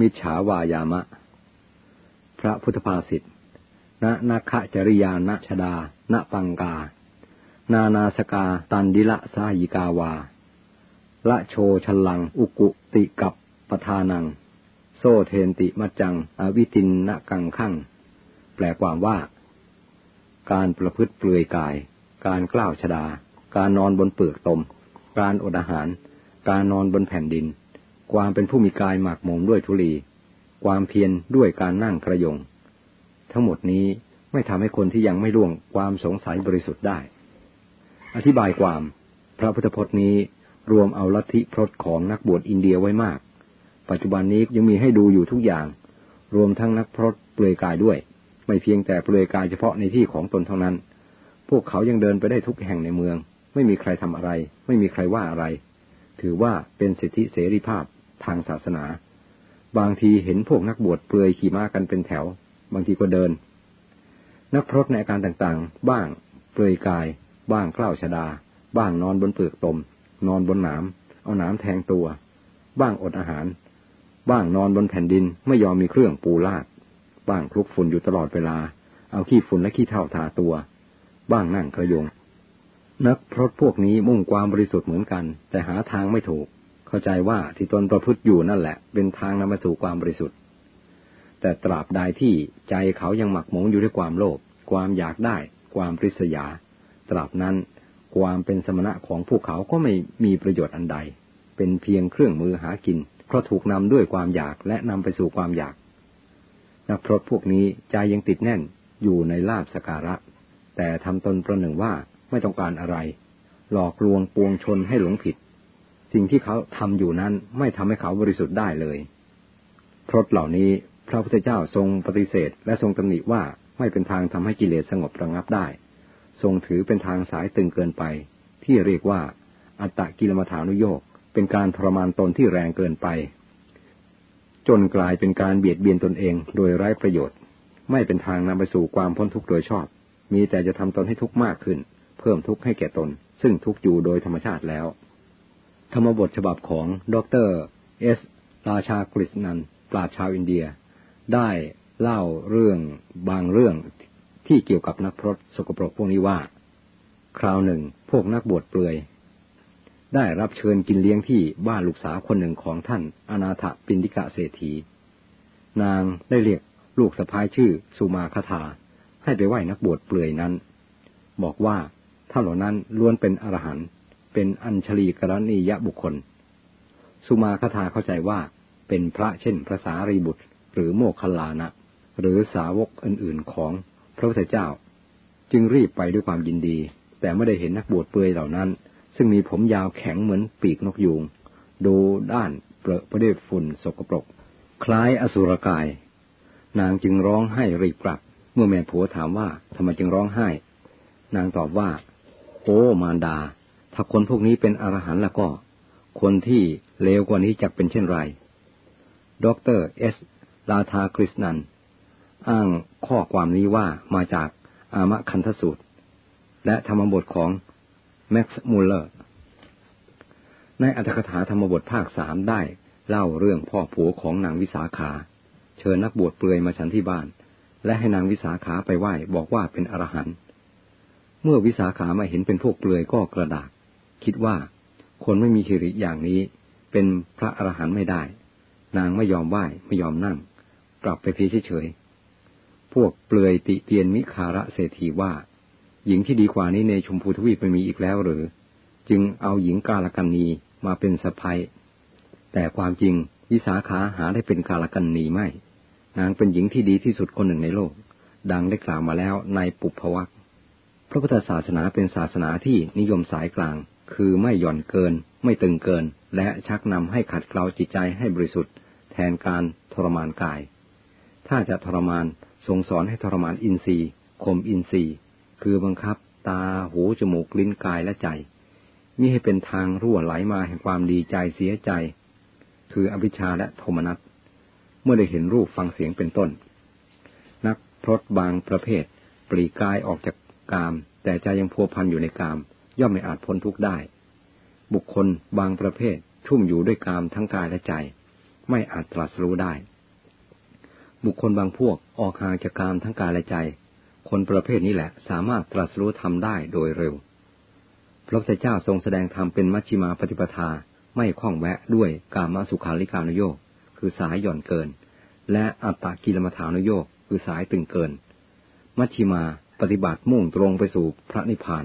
มิจฉาวายามะ พระพุทธภาษิตณนาคจริยาณชดา ณปังกา นานาสกาตันดิละสายิกาวา ละโชชลัง อุกุติกับปทานัง โซเทนติมัจจัง อวิตินนกังขังแปลความว่า การประพฤติเปลือยกาย การกล้าวชดา การนอนบนเปลือกตม การอดอาหาร การนอนบนแผ่นดิน ความเป็นผู้มีกายหมักหมมด้วยทุลี ความเพียรด้วยการนั่งกระยง ทั้งหมดนี้ไม่ทำให้คนที่ยังไม่ล่วงความสงสัยบริสุทธิ์ได้ อธิบายความ พระพุทธพจน์นี้รวมเอาลัทธิพรตของนักบวชอินเดียไว้มาก ปัจจุบันนี้ยังมีให้ดูอยู่ทุกอย่าง รวมทั้งนักพรตเปลือยกายด้วย ไม่เพียงแต่เปลือยกายเฉพาะในที่ของตนเท่านั้น พวกเขายังเดินไปได้ทุกแห่งในเมือง ไม่มีใครทำอะไร ไม่มีใครว่าอะไร ถือว่าเป็นสิทธิเสรีภาพ ทางศาสนา บางทีเห็นพวกนักบวชเปลือยขี่ม้ากันเป็นแถว บางทีก็เดิน นักพรตในอาการต่างๆ บ้างเปลือยกาย บ้างกล้าวชดา บ้างนอนบนเปลือกตม นอนบนหนามเอาหนามแทงตัว บ้างอดอาหาร บ้างนอนบนแผ่นดินไม่ยอมมีเครื่องปูลาด บ้างคลุกฝุ่นอยู่ตลอดเวลา เอาขี้ฝุ่นและขี้เถ้าทาตัว บ้างนั่งกระยงนักพรตพวกนี้มุ่งความบริสุทธิ์เหมือนกัน แต่หาทางไม่ถูก เข้าใจว่าที่ตนประพฤติอยู่นั่นแหละ เป็นทางนำมาสู่ความบริสุทธิ์ แต่ตราบใดที่ใจเขายังหมักหมมอยู่ด้วยความโลภความอยากได้ ความริษยา ตราบนั้นความเป็นสมณะของพวกเขาก็ไม่มีประโยชน์อันใด เป็นเพียงเครื่องมือหากิน เพราะถูกนำด้วยความอยากและนำไปสู่ความอยาก นักพรตพวกนี้ใจยังติดแน่นอยู่ในลาบสการะ แต่ทำตนประหนึ่งว่าไม่ต้องการอะไร หลอกลวงปวงชนให้หลงผิด สิ่งที่เขาทำอยู่นั้นไม่ทำให้เขาบริสุทธิ์ได้เลยพรตเหล่านี้พระพุทธเจ้าทรงปฏิเสธ และทรงตำหนิว่าไม่เป็นทางทำให้กิเลสสงบระงับได้ ทรงถือเป็นทางสายตึงเกินไป ที่เรียกว่า อัตตกิลมัฐานุโยกเป็นการทรมานตนที่แรงเกินไป จนกลายเป็นการเบียดเบียนตนเองโดยไร้ประโยชน์ ไม่เป็นทางนำไปสู่ความพ้นทุกข์โดยชอบ มีแต่จะทำตนให้ทุกข์มากขึ้น เพิ่มทุกข์ให้แก่ตน ซึ่งทุกข์อยู่โดยธรรมชาติแล้ว ธรรมบทฉบับของดรเอสราชากฤษนันปราชาวอินเดีย ได้เล่าเรื่องบางเรื่องที่เกี่ยวกับนักพรตสกปรกพวกนี้ว่า คราวหนึ่งพวกนักบวชเปลือย ได้รับเชิญกินเลี้ยงที่บ้านลูกสาวคนหนึ่งของท่านอนาถปินดิกะเศรษฐี นางได้เรียกลูกสะพ้ายชื่อสุมาคธาให้ไปไหว้นักบวชเปลือยนั้น บอกว่าท่านเหล่านั้นล้วนเป็นอรหันต์ เป็นอัญชลีกรณียบุคคล สุมาคธาเข้าใจว่าเป็นพระเช่นพระสารีบุตร หรือโมคคลลานะ หรือสาวกอื่นๆของพระพุทธเจ้า จึงรีบไปด้วยความยินดี แต่ไม่ได้เห็นนักบวชเปลือยเหล่านั้น ซึ่งมีผมยาวแข็งเหมือนปีกนกยูงดูด้านเปรอะไปด้วยฝุ่นสกปรก คล้ายอสุรกาย นางจึงร้องไห้รีบกลับ เมื่อแม่ผัวถามว่าทำไมจึงร้องไห้ นางตอบว่า โอ้มารดา ถ้าคนพวกนี้เป็นอรหันต์แล้วก็ คนที่เลวกว่านี้จะเป็นเช่นไรดร.เอส ราธากฤษณัน อ้างข้อความนี้ว่ามาจากอามคันธสูตร และธรรมบทของแม็กซ์มูลเลอร์ ในอรรถกถาธรรมบทภาคสามได้เล่าเรื่องพ่อผัวของนางวิสาขา เชิญนักบวชเปลือยมาฉันที่บ้าน และให้นางวิสาขาไปไหว้บอกว่าเป็นอรหันต์เมื่อวิสาขามาเห็นเป็นพวกเปลือยก็กระดาก คิดว่า คนไม่มีหิริอย่างนี้ เป็นพระอรหันต์ไม่ได้ นางไม่ยอมไหว้ไม่ยอมนั่ง กลับไปเพียเฉยพวกเปลือยติเตียนมิคาระเศรษฐีว่า หญิงที่ดีกว่านี้ในชมพูทวีปไม่มีอีกแล้วหรือ จึงเอาหญิงกาลกันนีมาเป็นสะพายแต่ความจริงวิสาขาหาได้เป็นกาลกันนีไม่ นางเป็นหญิงที่ดีที่สุดคนหนึ่งในโลก ดังได้กล่าวมาแล้วในปุพวักพระพุทธศาสนาเป็นศาสนาที่นิยมสายกลาง คือไม่หย่อนเกิน ไม่ตึงเกิน และชักนำให้ขัดเกลาจิตใจให้บริสุทธิ์ แทนการทรมานกาย ถ้าจะทรมานทรงสอนให้ทรมานอินทรีย์ข่มอินทรีย์ คือบังคับ ตาหูจมูกลิ้นกายและใจมิให้เป็นทางรั่วไหลมาแห่งความดีใจเสียใจ คืออวิชชาและโทมนัสเมื่อได้เห็นรูปฟังเสียงเป็นต้น นักพรตบางประเภท ปลีกายออกจากกาม แต่ใจยังพัวพันอยู่ในกาม ย่อมไม่อาจพ้นทุกข์ได้ บุคคลบางประเภทชุ่มอยู่ด้วยกามทั้งกายและใจ ไม่อาจตรัสรู้ได้ บุคคลบางพวกออกห่างจากกามทั้งกายและใจ คนประเภทนี้แหละสามารถตรัสรู้ทำได้โดยเร็ว พระพุทธเจ้าทรงแสดงธรรมเป็นมัชฌิมาปฏิปทาไม่คล้องแวะด้วยกามสุขาริการุโยกคือสายหย่อนเกิน และอัตตกิลมัฐานุโยกคือสายตึงเกิน มัชฌิมาปฏิบัติมุ่งตรงไปสู่พระนิพพาน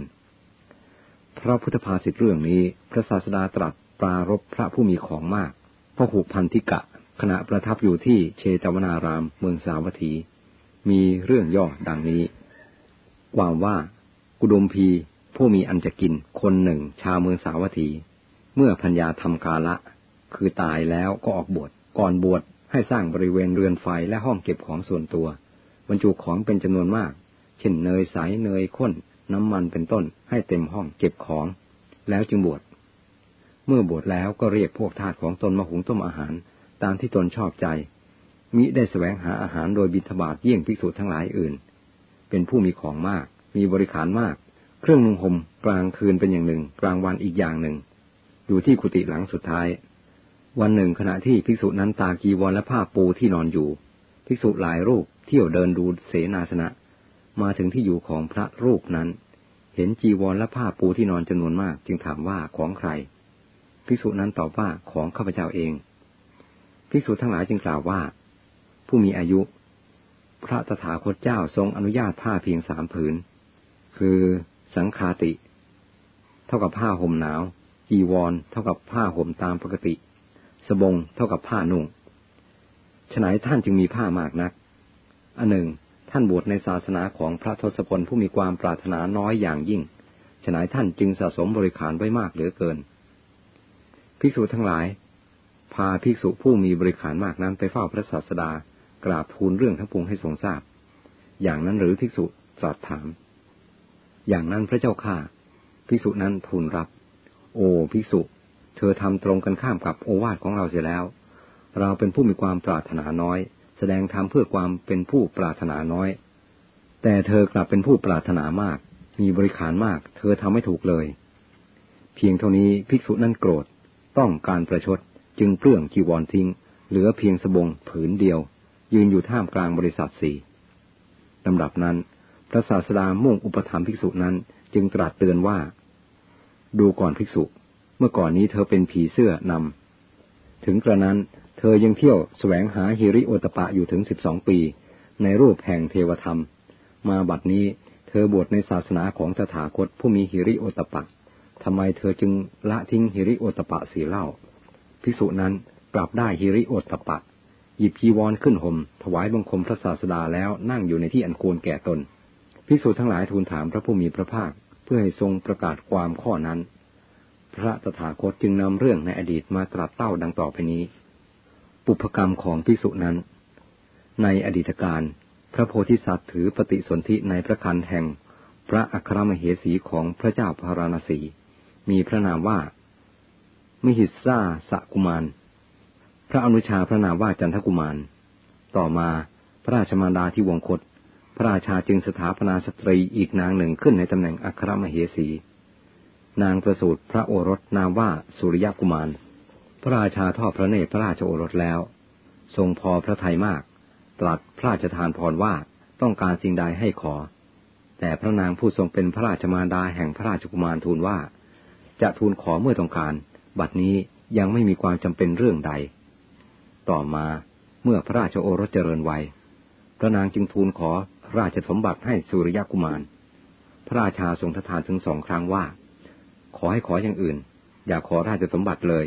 พระพุทธภาษิตเรื่องนี้ พระศาสดาตรัสปรารบพระผู้มีของมากพระหูพันธิกะ ขณะประทับอยู่ที่เชตวนารามเมืองสาวัตถี มีเรื่องย่อดังนี้ ความว่ากุดมพีผู้มีอันจะกินคนหนึ่งชาวเมืองสาวัตถี เมื่อพัญญาทำกาละ คือตายแล้วก็ออกบวชก่อนบวชให้สร้างบริเวณเรือนไฟและห้องเก็บของส่วนตัวบรรจุของเป็นจำนวนมาก เช่นเนยใสเนยข้น น้ำมันเป็นต้นให้เต็มห้องเก็บของ แล้วจึงบวช เมื่อบวชแล้วก็เรียกพวกทาสของตนมาหุงต้มอาหาร ตามที่ตนชอบใจ มิได้แสวงหาอาหารโดยบิณฑบาตเยี่ยงภิกษุทั้งหลายอื่น เป็นผู้มีของมาก มีบริขารมาก เครื่องนุ่งห่มกลางคืนเป็นอย่างหนึ่ง กลางวันอีกอย่างหนึ่ง อยู่ที่กุฏิหลังสุดท้าย วันหนึ่งขณะที่ภิกษุนั้นตากีวรและผ้าปูที่นอนอยู่ ภิกษุหลายรูปเที่ยวเดินดูเสนาสนะ มาถึงที่อยู่ของพระรูปนั้น เห็นจีวรและผ้าปูที่นอนจำนวนมากจึงถามว่าของใคร ภิกษุนั้นตอบว่าของข้าพเจ้าเอง ภิกษุทั้งหลายจึงกล่าวว่า ผู้มีอายุ พระตถาคตเจ้าทรงอนุญาตผ้าเพียงสามผืน คือสังคาติ เท่ากับผ้าห่มหนาว จีวร เท่ากับผ้าห่มตามปกติ สบงเท่ากับผ้านุ่งฉนัยท่านจึงมีผ้ามากนักอันหนึ่ง ท่านบวชในศาสนาของพระทศพลผู้มีความปรารถนาน้อยอย่างยิ่ง ฉนัยท่านจึงสะสมบริขารไว้มากเหลือเกิน ภิกษุทั้งหลาย พาภิกษุผู้มีบริขารมากนั้นไปเฝ้าพระศาสดา กราบทูลเรื่องทั้งปวงให้ทรงทราบ อย่างนั้นหรือภิกษุตรัสถาม อย่างนั้นพระเจ้าข้าภิกษุนั้นทูลรับ โอ้ภิกษุ เธอทำตรงกันข้ามกับโอวาทของเราเสียแล้ว เราเป็นผู้มีความปรารถนาน้อย แสดงธรรมเพื่อความเป็นผู้ปรารถนาน้อย แต่เธอกลับเป็นผู้ปรารถนามาก มีบริขารมาก เธอทำไม่ถูกเลย เพียงเท่านี้ภิกษุนั่นโกรธ ต้องการประชดจึงเปลื้องจีวรทิ้ง เหลือเพียงสบงผืนเดียว ยืนอยู่ท่ามกลางบริษัทสี่ลำดับนั้น พระศาสดามุ่งอุปถัมภ์ภิกษุนั้นจึงตรัสเตือนว่า ดูก่อนภิกษุ เมื่อก่อนนี้เธอเป็นผีเสื้อนำถึงกระนั้น เธอยังเที่ยวแสวงหาฮิริโอตปะอยู่ถึงสิบสองปี ในรูปแห่งเทวธรรม มาบัดนี้เธอบวชในศาสนาของตถาคตผู้มีฮิริโอตปะทำไมเธอจึงละทิ้งฮิริโอตปะสีเล่า ภิกษุนั้นปรับได้ฮิริโอตปะ หยิบจีวรขึ้นหม่มถวายบังคมพระศาสดาแล้วนั่งอยู่ในที่อันควรแก่ตน ภิกษุทั้งหลายทูลถามพระผู้มีพระภาค เพื่อให้ทรงประกาศความข้อนั้น พระตถาคตจึงนำเรื่องในอดีตมาตรัสเล่าดังต่อไปนี้ ปุพกรรมของภิกษุนั้น ในอดีตการ พระโพธิสัตว์ถือปฏิสนธิในพระคันแห่ง พระอัครมเหสีของพระเจ้าพาราณสี มีพระนามว่า มิหิสาสกุมาร พระอนุชาพระนามว่าจันทกุมาร ต่อมาพระราชมารดาที่วงคต พระราชาจึงสถาปนาสตรีอีกนางหนึ่งขึ้นในตำแหน่งอัครมเหสี นางประสูติพระโอรสนามว่าสุริยกุมาร พระราชาทอดพระเนตรพระราชโอรสแล้ว ทรงพอพระทัยมาก ตรัสพระราชทานพรว่าต้องการสิ่งใดให้ขอ แต่พระนางผู้ทรงเป็นพระราชมารดาแห่งพระราชกุมารทูลว่า จะทูลขอเมื่อต้องการ บัดนี้ยังไม่มีความจำเป็นเรื่องใด ต่อมาเมื่อพระราชโอรสเจริญวัย พระนางจึงทูลขอราชสมบัติให้สุริยกุมาร พระราชาทรงทานถึงสองครั้งว่า ขอให้ขออย่างอื่น อย่าขอราชสมบัติเลย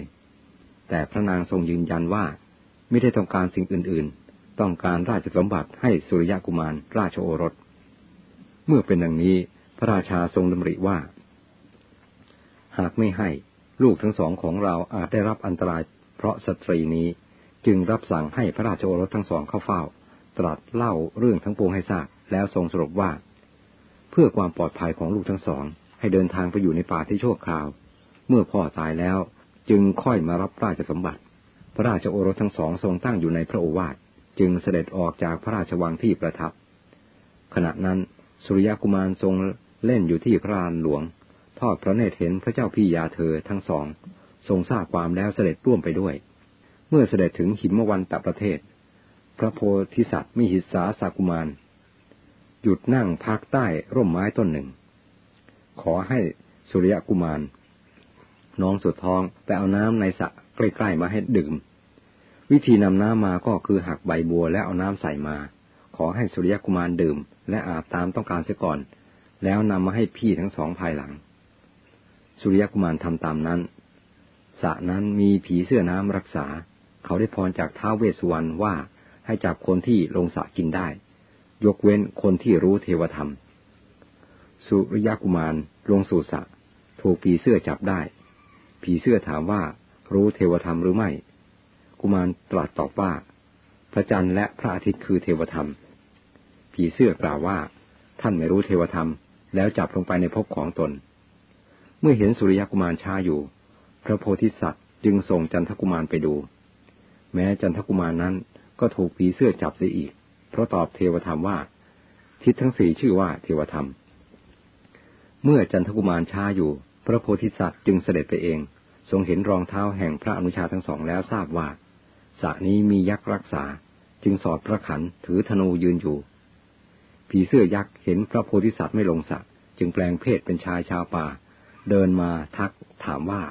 แต่พระนางทรงยืนยันว่าไม่ได้ต้องการสิ่งอื่นๆ ต้องการราชสมบัติให้สุริยะกุมารราชโอรส เมื่อเป็นดังนี้พระราชาทรงดำริว่า หากไม่ให้ลูกทั้งสองของเราอาจได้รับอันตราย เพราะสตรีนี้จึงรับสั่งให้พระราชโอรสทั้งสองเข้าเฝ้า ตรัสเล่าเรื่องทั้งปวงให้ทราบแล้วทรงสรุปว่า เพื่อความปลอดภัยของลูกทั้งสอง ให้เดินทางไปอยู่ในป่าที่ชั่วคราว เมื่อพ่อตายแล้ว จึงค่อยมารับราชสมบัติ พระราชโอรสทั้งสองทรงตั้งอยู่ในพระโอวาทจึงเสด็จออกจากพระราชวังที่ประทับ ขณะนั้นสุริยกุมารทรงเล่นอยู่ที่พระลานหลวง ทอดพระเนตรเห็นพระเจ้าพี่ยาเธอทั้งสอง ทรงทราบความแล้วเสด็จร่วมไปด้วย เมื่อเสด็จถึงหิมวันตะประเทศ พระโพธิสัตว์มิหิสาสากุมาร หยุดนั่งพักใต้ร่มไม้ต้นหนึ่ง ขอให้สุริยกุมาร น้องสุดท้องแต่เอาน้ำในสระใกล้ๆมาให้ดื่ม วิธีนำน้ำมาก็คือหักใบบัวและเอาน้ำใส่มา ขอให้สุริยกุมารดื่ม และอาบตามต้องการเสียก่อน แล้วนำมาให้พี่ทั้งสองภายหลัง สุริยกุมารทำตามนั้นสระนั้นมีผีเสื้อน้ำรักษา เขาได้พรจากท้าวเวสสุวรรณว่าให้จับคนที่ลงสระกินได้ ยกเว้นคนที่รู้เทวธรรม สุริยกุมารลงสู่สระถูกผีเสื้อจับได้ ผีเสื้อถามว่ารู้เทวธรรมหรือไม่ กุมารตรัสตอบว่า พระจันทร์และพระอาทิตย์คือเทวธรรม ผีเสื้อกล่าวว่า ท่านไม่รู้เทวธรรม แล้วจับลงไปในภพของตน เมื่อเห็นสุริยกุมารช้าอยู่ พระโพธิสัตว์จึงส่งจันทกุมารไปดู แม้จันทกุมารนั้นก็ถูกผีเสื้อจับเสียอีก เพราะตอบเทวธรรมว่า ทิศทั้งสี่ชื่อว่าเทวธรรม เมื่อจันทกุมารช้าอยู่ พระโพธิสัตว์จึงเสด็จไปเอง ทรงเห็นรองเท้าแห่งพระอนุชาทั้งสองแล้วทราบว่าสระนี้มียักษ์รักษา จึงสอดพระขันถือธนูยืนอยู่ ผีเสื้อยักษ์เห็นพระโพธิสัตว์ไม่ลงสระจึงแปลงเพศเป็นชายชาวป่า เดินมาทักถามว่า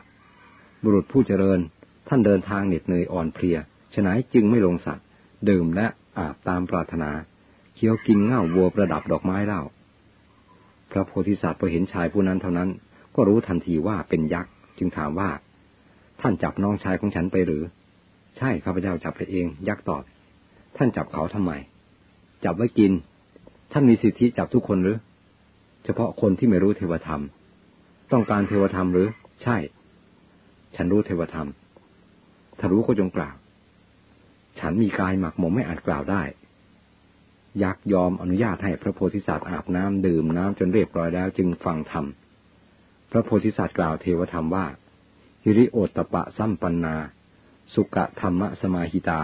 บุรุษผู้เจริญ ท่านเดินทางเหน็ดเหนื่อยอ่อนเพลียฉนัยจึงไม่ลงสัตว์ดื่มและอาบตามปรารถนาเคี้ยวกินเง่าวัวประดับดอกไม้เล่า พระโพธิสัตว์พอเห็นชายผู้นั้นเท่านั้น ก็รู้ทันทีว่าเป็นยักษ์ จึงถามว่า ท่านจับน้องชายของฉันไปหรือ ใช่ข้าพเจ้าจับไปเอง ยักษ์ตอบ ท่านจับเขาทำไม จับไว้กิน ท่านมีสิทธิจับทุกคนหรือ เฉพาะคนที่ไม่รู้เทวธรรม ต้องการเทวธรรมหรือ ใช่ ฉันรู้เทวธรรม ถ้ารู้ก็จงกล่าว ฉันมีกายหมักหมมไม่อาจกล่าวได้ ยักษ์ยอมอนุญาตให้พระโพธิสัตว์อาบน้ำดื่มน้ำจนเรียบร้อยแล้วจึงฟังธรรม พระโพธิสัตว์กล่าวเทวธรรมว่า ฮิริโอตปะสัมปันนา สุกะธรรมะสมาหิตา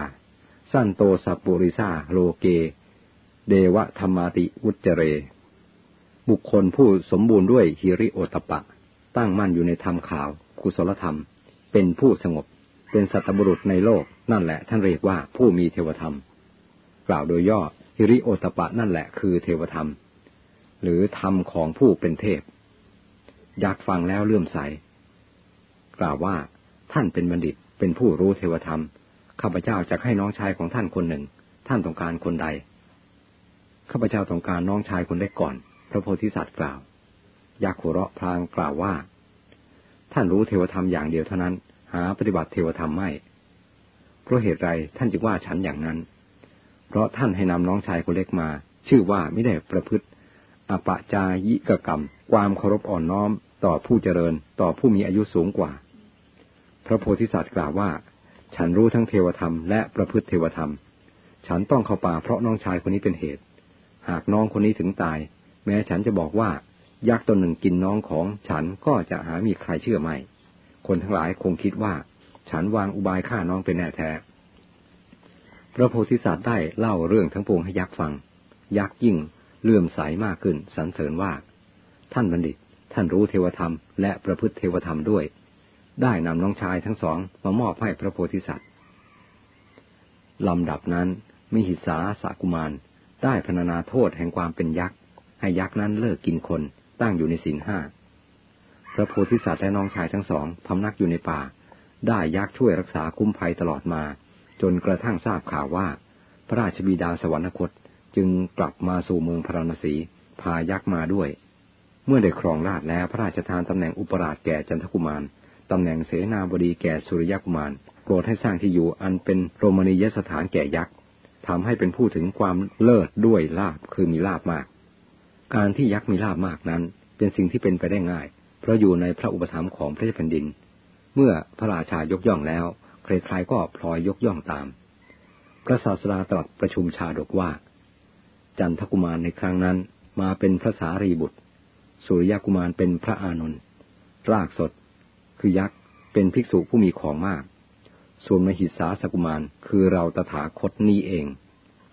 สั้นโตสัปุริซาโลเก เดวะธรรมาติวุจเร บุคคลผู้สมบูรณ์ด้วยฮิริโอตปะ ตั้งมั่นอยู่ในธรรมขาวกุศลธรรม เป็นผู้สงบ เป็นสัตบุรุษในโลก นั่นแหละท่านเรียกว่าผู้มีเทวธรรม กล่าวโดยย่อฮิริโอตปะนั่นแหละคือเทวธรรม หรือธรรมของผู้เป็นเทพ อยากฟังแล้วเลื่อมใส กล่าวว่า ท่านเป็นบัณฑิตเป็นผู้รู้เทวธรรมข้าพเจ้าจะให้น้องชายของท่านคนหนึ่ง ท่านต้องการคนใดข้าพเจ้าต้องการน้องชายคนเล็กก่อน พระโพธิสัตว์กล่าวยักษ์หัวเราะพลางกล่าวว่า ท่านรู้เทวธรรมอย่างเดียวเท่านั้น หาปฏิบัติเทวธรรมไม่เพราะเหตุไรท่านจึงว่าฉันอย่างนั้น เพราะท่านให้นำน้องชายคนเล็กมา ชื่อว่าไม่ได้ประพฤติอปะจายิกกรรม ความเคารพอ่อนน้อม ต่อผู้เจริญ ต่อผู้มีอายุสูงกว่า ระโพธิสัตว์กล่าวว่า ฉันรู้ทั้งเทวธรรมและประพฤติเทวธรรม ฉันต้องเข้าป่าเพราะน้องชายคนนี้เป็นเหตุ หากน้องคนนี้ถึงตาย แม้ฉันจะบอกว่ายักษ์ตนหนึ่งกินน้องของฉันก็จะหามีใครเชื่อไม่ คนทั้งหลายคงคิดว่า ฉันวางอุบายฆ่าน้องเป็นแน่แท้ พระโพธิสัตว์ได้เล่าเรื่องทั้งปวงให้ยักษ์ฟัง ยักษ์ยิ่งเลื่อมใสมากขึ้นสรรเสริญว่า ท่านบัณฑิต ท่านรู้เทวธรรมและประพฤติเทวธรรมด้วย ได้นำน้องชายทั้งสองมามอบให้พระโพธิสัตว์ลำดับนั้นมิหิสาสากุมารได้พรรณนาโทษแห่งความเป็นยักษ์ ให้ยักษ์นั้นเลิกกินคนตั้งอยู่ในศีลห้าพระโพธิสัตว์และน้องชายทั้งสองพำนักอยู่ในป่า ได้ยักษ์ช่วยรักษาคุ้มภัยตลอดมา จนกระทั่งทราบข่าวว่า พระราชบิดาสวรรคตจึงกลับมาสู่เมืองพระนศีพายักษ์มาด้วย เมื่อได้ครองราชแล้วพระราชทานตำแหน่งอุปราชแก่จันทกุมาร ตำแหน่งเสนาบดีแก่สุริยกุมาร โปรดให้สร้างที่อยู่อันเป็นโรมณียสถานแก่ยักษ์ทำให้เป็นผู้ถึงความเลิศด้วยลาบคือมีลาบมาก การที่ยักษ์มีลาบมากนั้น เป็นสิ่งที่เป็นไปได้ง่าย เพราะอยู่ในพระอุปถัมภ์ของพระเจ้าแผ่นดิน เมื่อพระราชายกย่องแล้ว ใครๆก็พลอยยกย่องตาม พระศาสดาตรัสประชุมชาดกว่า จันทกุมารในครั้งนั้นมาเป็นพระสารีบุตร สุริยกุมารเป็นพระอานนท์รากสด คือยักษ์ เป็นภิกษุผู้มีของมาก ส่วนมหิสาสกุมารคือเราตถาคตนี้เอง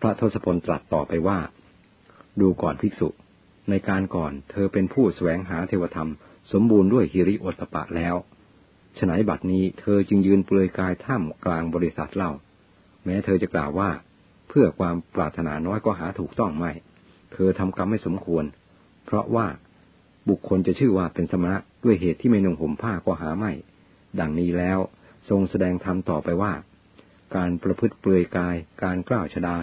พระทศพลตรัสต่อไปว่า ดูก่อนภิกษุ ในการก่อนเธอเป็นผู้แสวงหาเทวธรรม สมบูรณ์ด้วยฮิริโอตปะแล้วฉนัยบัดนี้เธอจึงยืนเปลือยกายท่ามกลางบริษัทเล่า แม้เธอจะกล่าวว่า เพื่อความปรารถนาน้อยก็หาถูกต้องไม่ เธอทำกรรมไม่สมควร เพราะว่าบุคคลจะชื่อว่าเป็นสมณะ ด้วยเหตุที่ไม่นุ่งห่มผ้าก็หาไม่ ดังนี้แล้วทรงแสดงธรรมต่อไปว่า การประพฤติเปลือยกาย การกล้าวชดา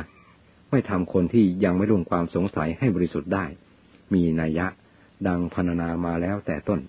ไม่ทำคนที่ยังไม่ลุ่งความสงสัยให้บริสุทธิ์ได้ มีนัยยะ ดังพรรณนามาแล้วแต่ต้น